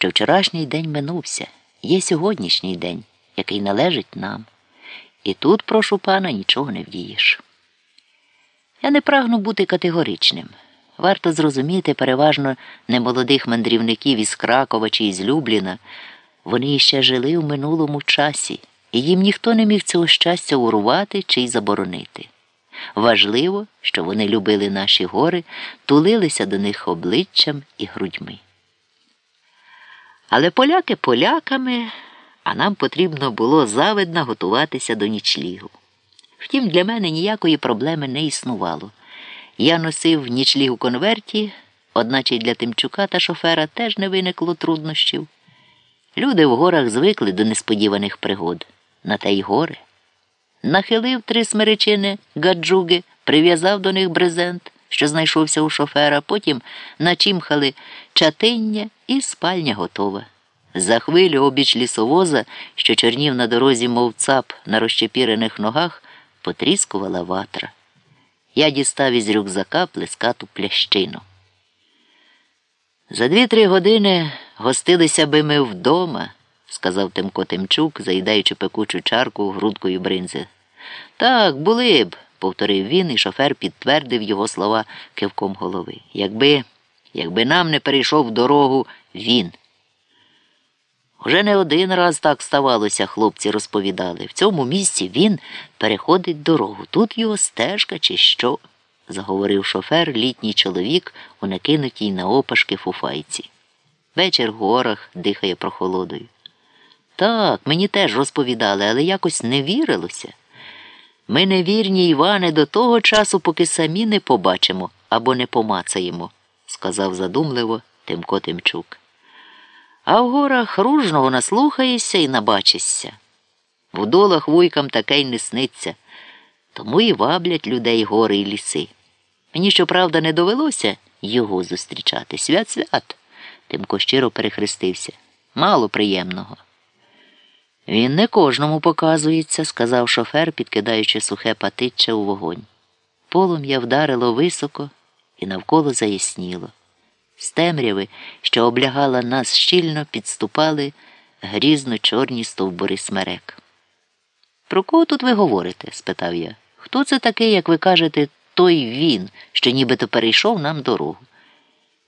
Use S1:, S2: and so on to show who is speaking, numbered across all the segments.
S1: що вчорашній день минувся, є сьогоднішній день, який належить нам. І тут, прошу пана, нічого не вдієш. Я не прагну бути категоричним. Варто зрозуміти переважно немолодих мандрівників із Кракова чи із Любліна. Вони іще жили в минулому часі, і їм ніхто не міг цього щастя урвати чи й заборонити. Важливо, що вони любили наші гори, тулилися до них обличчям і грудьми. Але поляки поляками, а нам потрібно було завидно готуватися до нічлігу. Втім, для мене ніякої проблеми не існувало. Я носив нічліг у конверті, одначе й для Тимчука та шофера теж не виникло труднощів. Люди в горах звикли до несподіваних пригод. На те й гори. Нахилив три смеречини гаджуги, прив'язав до них брезент, що знайшовся у шофера, потім начімхали чатиння і спальня готова. За хвилю обіч лісовоза, що чорнів на дорозі, мов цап на розчепірених ногах, потріскувала ватра. Я дістав із рюкзака плескату плящину. За дві-три години гостилися би ми вдома, сказав Тимко Тимчук, заїдаючи пекучу чарку грудкою бринзи. Так, були б, повторив він, і шофер підтвердив його слова кивком голови. Якби, якби нам не перейшов дорогу він. Уже не один раз так ставалося, хлопці розповідали. В цьому місці він переходить дорогу. Тут його стежка, чи що, заговорив шофер, літній чоловік у накинутій на опашки фуфайці. Вечір в горах дихає прохолодою. Так, мені теж розповідали, але якось не вірилося. Ми не вірні, Іване, до того часу, поки самі не побачимо або не помацаємо, сказав задумливо Тимко Тимчук. А в горах ружного наслухаєшся і набачишся. В долах вуйкам таке й не сниться, тому і ваблять людей гори і ліси. Мені, щоправда, не довелося його зустрічати. Свят свят. Тимко щиро перехрестився. Мало приємного. Він не кожному показується, сказав шофер, підкидаючи сухе патиччя у вогонь. Полум'я вдарило високо і навколо заясніло. З темряви, що облягала нас щільно, підступали грізно чорні стовбури смерек. Про кого тут ви говорите? спитав я. Хто це такий, як ви кажете, той він, що нібито перейшов нам дорогу?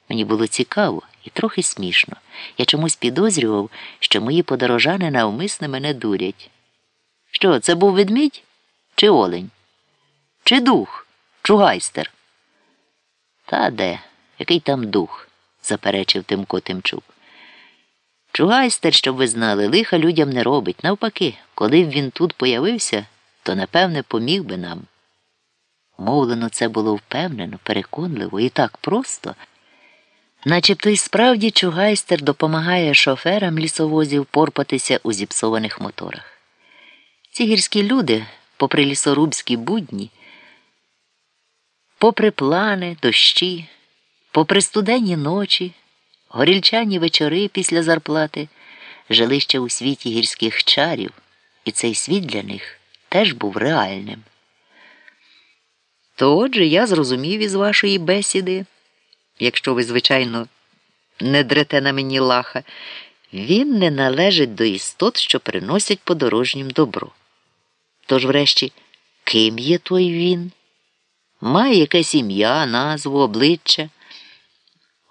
S1: Мені було цікаво і трохи смішно. Я чомусь підозрював, що мої подорожани навмисне мене дурять. Що, це був ведмідь? Чи олень? Чи дух? Чугайстер? Та де? Який там дух? заперечив Тимко Тимчук. Чугайстер, щоб ви знали, лиха людям не робить. Навпаки, коли б він тут появився, то напевне поміг би нам. Мовлено, це було впевнено, переконливо і так просто. Начебто й справді чугайстер допомагає шоферам лісовозів порпатися у зіпсованих моторах. Ці гірські люди, попри лісорубські будні, попри плани, дощі, попри студенні ночі, горільчані вечори після зарплати, жили ще у світі гірських чарів, і цей світ для них теж був реальним. То отже я зрозумів із вашої бесіди якщо ви, звичайно, не дрете на мені лаха, він не належить до істот, що приносять подорожнім добро. Тож, врешті, ким є той він? Має якесь ім'я, назву, обличчя.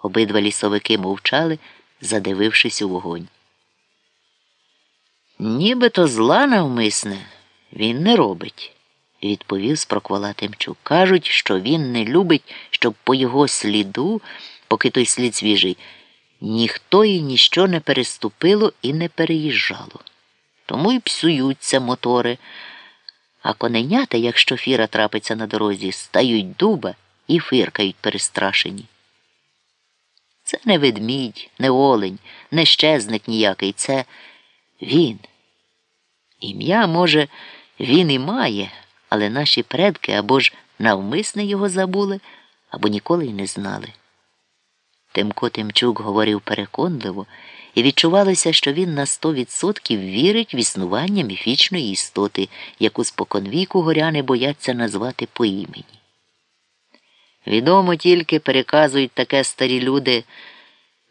S1: Обидва лісовики мовчали, задивившись у вогонь. Нібито зла навмисне він не робить відповів спроквала Тимчук. Кажуть, що він не любить, щоб по його сліду, поки той слід свіжий, ніхто і ніщо не переступило і не переїжджало. Тому й псуються мотори. А коненята, якщо фіра трапиться на дорозі, стають дуба і фиркають перестрашені. Це не ведмідь, не олень, не щезник ніякий, це він. Ім'я, може, він і має але наші предки або ж навмисне його забули, або ніколи й не знали. Тимко Тимчук говорив переконливо, і відчувалося, що він на сто відсотків вірить в існування міфічної істоти, яку споконвіку горяни бояться назвати по імені. Відомо тільки переказують таке старі люди.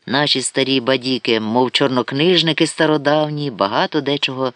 S1: Наші старі бадіки, мов чорнокнижники стародавні, багато дечого